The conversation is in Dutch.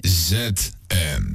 ZM.